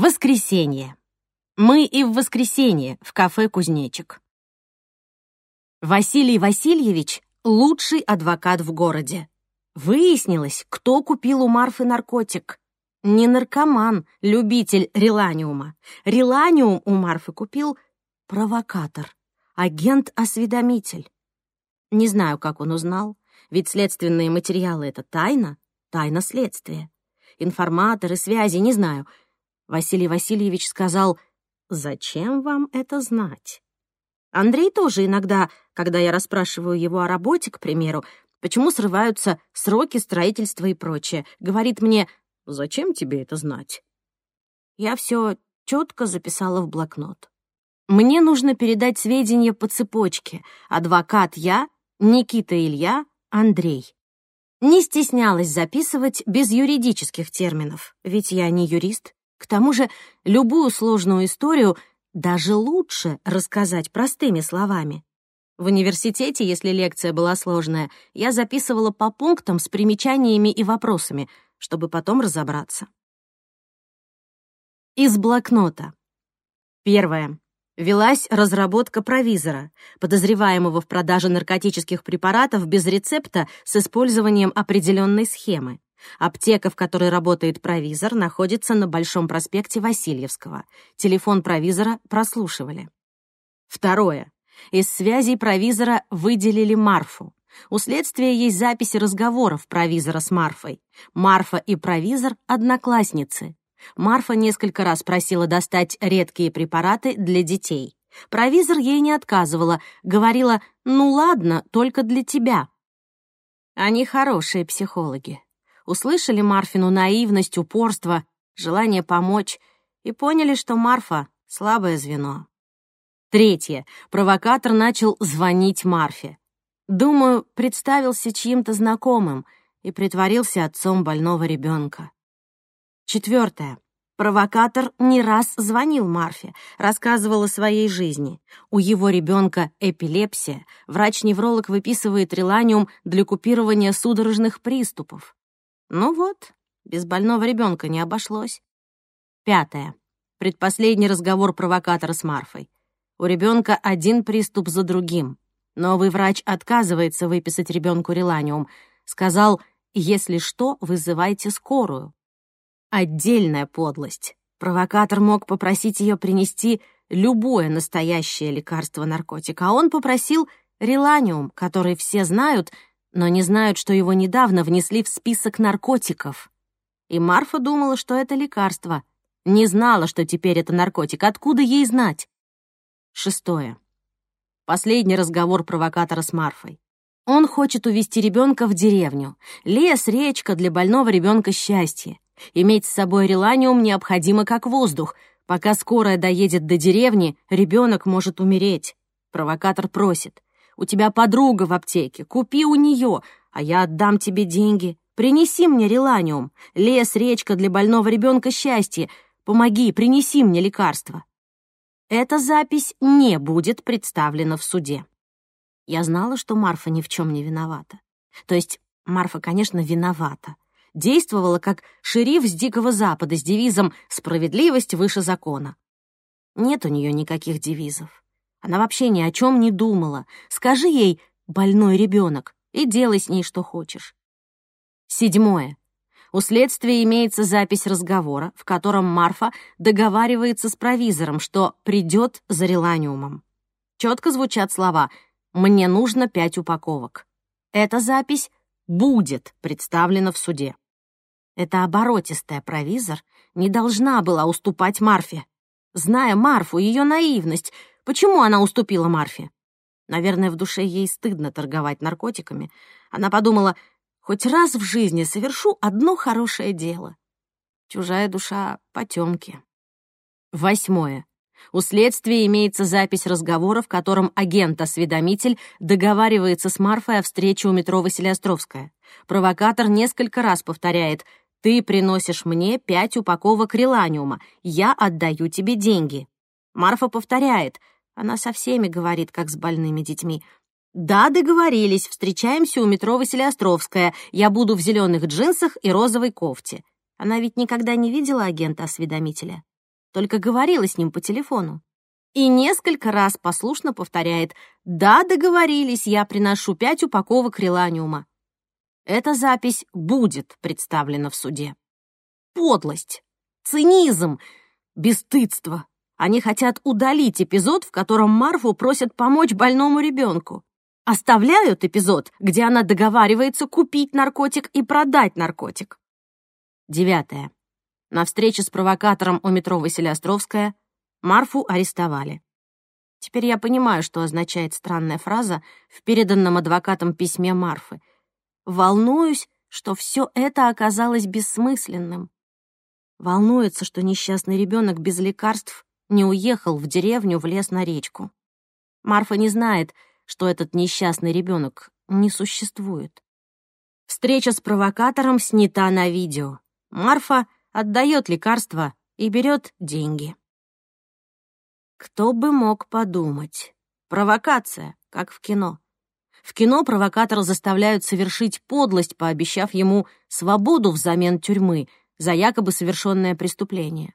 Воскресенье. Мы и в воскресенье в кафе «Кузнечик». Василий Васильевич — лучший адвокат в городе. Выяснилось, кто купил у Марфы наркотик. Не наркоман, любитель реланиума. Реланиум у Марфы купил провокатор, агент-осведомитель. Не знаю, как он узнал, ведь следственные материалы — это тайна, тайна следствия. Информаторы, связи, не знаю — Василий Васильевич сказал, «Зачем вам это знать?» Андрей тоже иногда, когда я расспрашиваю его о работе, к примеру, почему срываются сроки строительства и прочее, говорит мне, «Зачем тебе это знать?» Я все четко записала в блокнот. Мне нужно передать сведения по цепочке. Адвокат я, Никита Илья, Андрей. Не стеснялась записывать без юридических терминов, ведь я не юрист. К тому же любую сложную историю даже лучше рассказать простыми словами. В университете, если лекция была сложная, я записывала по пунктам с примечаниями и вопросами, чтобы потом разобраться. Из блокнота. Первое. Велась разработка провизора, подозреваемого в продаже наркотических препаратов без рецепта с использованием определенной схемы. Аптека, в которой работает провизор, находится на Большом проспекте Васильевского. Телефон провизора прослушивали. Второе. Из связей провизора выделили Марфу. У следствия есть записи разговоров провизора с Марфой. Марфа и провизор — одноклассницы. Марфа несколько раз просила достать редкие препараты для детей. Провизор ей не отказывала, говорила «ну ладно, только для тебя». Они хорошие психологи услышали Марфину наивность, упорство, желание помочь и поняли, что Марфа — слабое звено. Третье. Провокатор начал звонить Марфе. Думаю, представился чьим-то знакомым и притворился отцом больного ребенка. Четвертое. Провокатор не раз звонил Марфе, рассказывал о своей жизни. У его ребенка эпилепсия, врач-невролог выписывает реланиум для купирования судорожных приступов. Ну вот, без больного ребенка не обошлось. Пятое. Предпоследний разговор провокатора с Марфой. У ребенка один приступ за другим. Новый врач отказывается выписать ребенку реланиум. Сказал, если что, вызывайте скорую. Отдельная подлость. Провокатор мог попросить ее принести любое настоящее лекарство-наркотик, а он попросил реланиум, который все знают — но не знают, что его недавно внесли в список наркотиков. И Марфа думала, что это лекарство. Не знала, что теперь это наркотик. Откуда ей знать? Шестое. Последний разговор провокатора с Марфой. Он хочет увезти ребенка в деревню. Лес, речка для больного ребенка счастье. Иметь с собой реланиум необходимо как воздух. Пока скорая доедет до деревни, ребенок может умереть. Провокатор просит. У тебя подруга в аптеке, купи у нее, а я отдам тебе деньги. Принеси мне реланиум, лес, речка для больного ребенка счастье. Помоги, принеси мне лекарство. Эта запись не будет представлена в суде. Я знала, что Марфа ни в чем не виновата. То есть Марфа, конечно, виновата. Действовала как шериф с Дикого Запада с девизом «Справедливость выше закона». Нет у нее никаких девизов. Она вообще ни о чем не думала. Скажи ей «больной ребенок» и делай с ней что хочешь. Седьмое. У следствия имеется запись разговора, в котором Марфа договаривается с провизором, что придет за реланиумом. Четко звучат слова «мне нужно пять упаковок». Эта запись будет представлена в суде. Эта оборотистая провизор не должна была уступать Марфе. Зная Марфу, ее наивность, Почему она уступила Марфе? Наверное, в душе ей стыдно торговать наркотиками. Она подумала, хоть раз в жизни совершу одно хорошее дело. Чужая душа — потемки. Восьмое. У следствия имеется запись разговора, в котором агент-осведомитель договаривается с Марфой о встрече у метро Василиостровская. Провокатор несколько раз повторяет «Ты приносишь мне пять упаковок реланиума, я отдаю тебе деньги». Марфа повторяет она со всеми говорит, как с больными детьми. «Да, договорились, встречаемся у метро Василиостровская. Я буду в зеленых джинсах и розовой кофте». Она ведь никогда не видела агента-осведомителя. только говорила с ним по телефону. И несколько раз послушно повторяет «Да, договорились, я приношу пять упаковок реланиума». Эта запись будет представлена в суде. Подлость, цинизм, бесстыдство. Они хотят удалить эпизод, в котором Марфу просят помочь больному ребенку. Оставляют эпизод, где она договаривается купить наркотик и продать наркотик. Девятое. На встрече с провокатором у метро Василиостровская Марфу арестовали. Теперь я понимаю, что означает странная фраза в переданном адвокатом письме Марфы. Волнуюсь, что все это оказалось бессмысленным. Волнуется, что несчастный ребенок без лекарств не уехал в деревню в лес на речку. Марфа не знает, что этот несчастный ребенок не существует. Встреча с провокатором снята на видео. Марфа отдает лекарства и берет деньги. Кто бы мог подумать? Провокация, как в кино. В кино провокатора заставляют совершить подлость, пообещав ему свободу взамен тюрьмы за якобы совершенное преступление.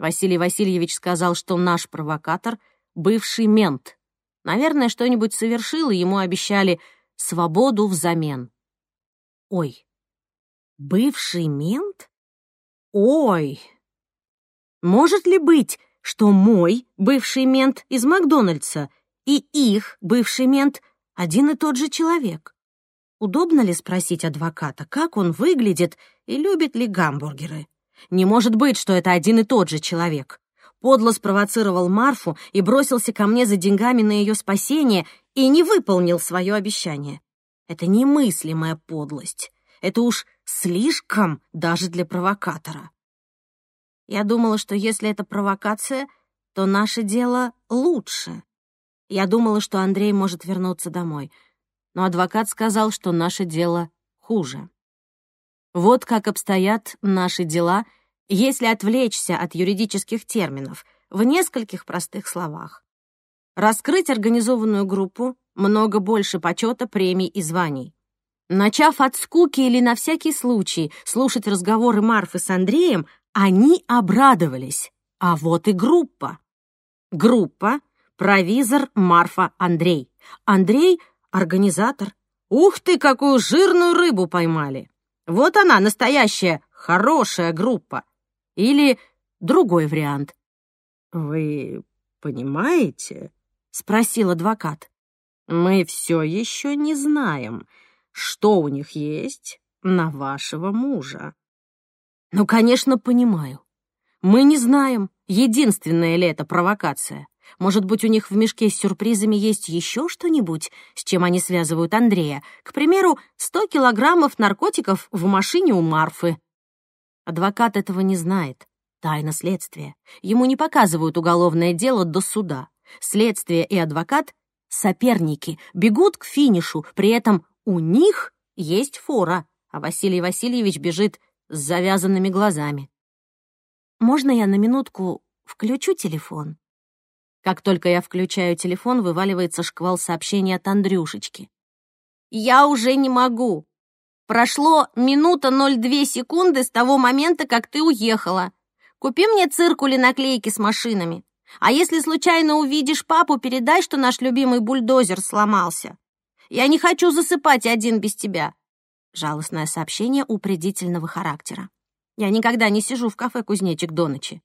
Василий Васильевич сказал, что наш провокатор — бывший мент. Наверное, что-нибудь совершил, и ему обещали свободу взамен. Ой, бывший мент? Ой! Может ли быть, что мой бывший мент из Макдональдса и их бывший мент один и тот же человек? Удобно ли спросить адвоката, как он выглядит и любит ли гамбургеры? Не может быть, что это один и тот же человек. Подло спровоцировал Марфу и бросился ко мне за деньгами на ее спасение и не выполнил свое обещание. Это немыслимая подлость. Это уж слишком даже для провокатора. Я думала, что если это провокация, то наше дело лучше. Я думала, что Андрей может вернуться домой. Но адвокат сказал, что наше дело хуже. Вот как обстоят наши дела, если отвлечься от юридических терминов в нескольких простых словах. Раскрыть организованную группу много больше почета, премий и званий. Начав от скуки или на всякий случай слушать разговоры Марфы с Андреем, они обрадовались. А вот и группа. Группа — провизор Марфа Андрей. Андрей — организатор. Ух ты, какую жирную рыбу поймали! Вот она, настоящая, хорошая группа. Или другой вариант. «Вы понимаете?» — спросил адвокат. «Мы все еще не знаем, что у них есть на вашего мужа». Ну, конечно, понимаю. Мы не знаем, единственная ли это провокация. Может быть, у них в мешке с сюрпризами есть еще что-нибудь, с чем они связывают Андрея? К примеру, 100 килограммов наркотиков в машине у Марфы. Адвокат этого не знает. Тайна следствия. Ему не показывают уголовное дело до суда. Следствие и адвокат — соперники, бегут к финишу, при этом у них есть фора, а Василий Васильевич бежит с завязанными глазами. «Можно я на минутку включу телефон?» Как только я включаю телефон, вываливается шквал сообщений от Андрюшечки. «Я уже не могу. Прошло минута 02 секунды с того момента, как ты уехала. Купи мне циркули наклейки с машинами. А если случайно увидишь папу, передай, что наш любимый бульдозер сломался. Я не хочу засыпать один без тебя. Жалостное сообщение упредительного характера. Я никогда не сижу в кафе «Кузнечик» до ночи.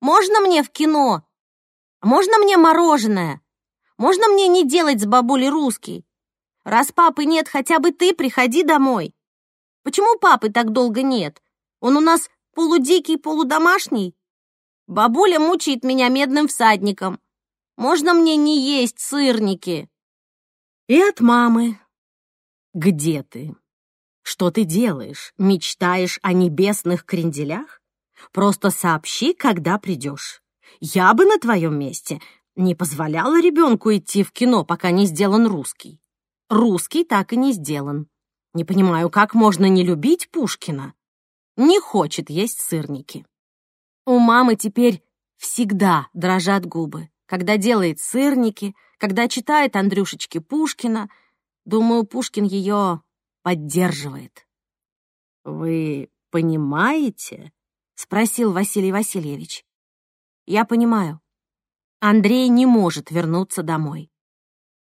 «Можно мне в кино? Можно мне мороженое? Можно мне не делать с бабулей русский? Раз папы нет, хотя бы ты приходи домой. Почему папы так долго нет? Он у нас полудикий, полудомашний? Бабуля мучает меня медным всадником. Можно мне не есть сырники?» И от мамы. «Где ты?» Что ты делаешь? Мечтаешь о небесных кренделях? Просто сообщи, когда придешь. Я бы на твоем месте не позволяла ребенку идти в кино, пока не сделан русский. Русский так и не сделан. Не понимаю, как можно не любить Пушкина? Не хочет есть сырники. У мамы теперь всегда дрожат губы, когда делает сырники, когда читает Андрюшечки Пушкина. Думаю, Пушкин ее поддерживает. «Вы понимаете?» — спросил Василий Васильевич. Я понимаю. Андрей не может вернуться домой.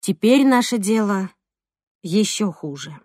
Теперь наше дело еще хуже.